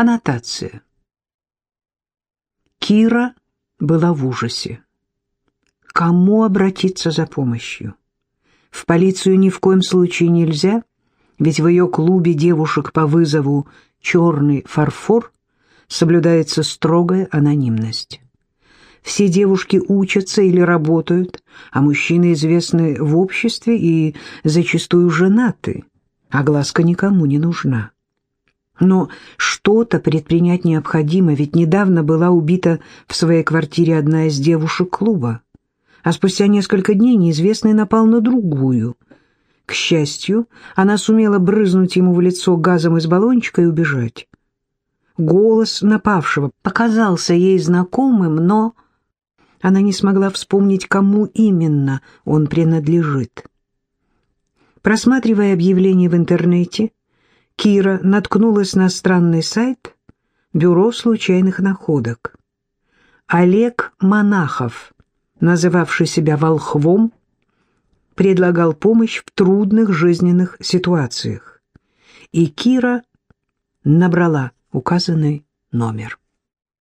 Аннотация. Кира была в ужасе. Кому обратиться за помощью? В полицию ни в коем случае нельзя, ведь в ее клубе девушек по вызову «Черный фарфор» соблюдается строгая анонимность. Все девушки учатся или работают, а мужчины известны в обществе и зачастую женаты, а глазка никому не нужна. Но что-то предпринять необходимо, ведь недавно была убита в своей квартире одна из девушек клуба, а спустя несколько дней неизвестный напал на другую. К счастью, она сумела брызнуть ему в лицо газом из баллончика и убежать. Голос напавшего показался ей знакомым, но она не смогла вспомнить, кому именно он принадлежит. Просматривая объявления в интернете, Кира наткнулась на странный сайт «Бюро случайных находок». Олег Монахов, называвший себя волхвом, предлагал помощь в трудных жизненных ситуациях. И Кира набрала указанный номер.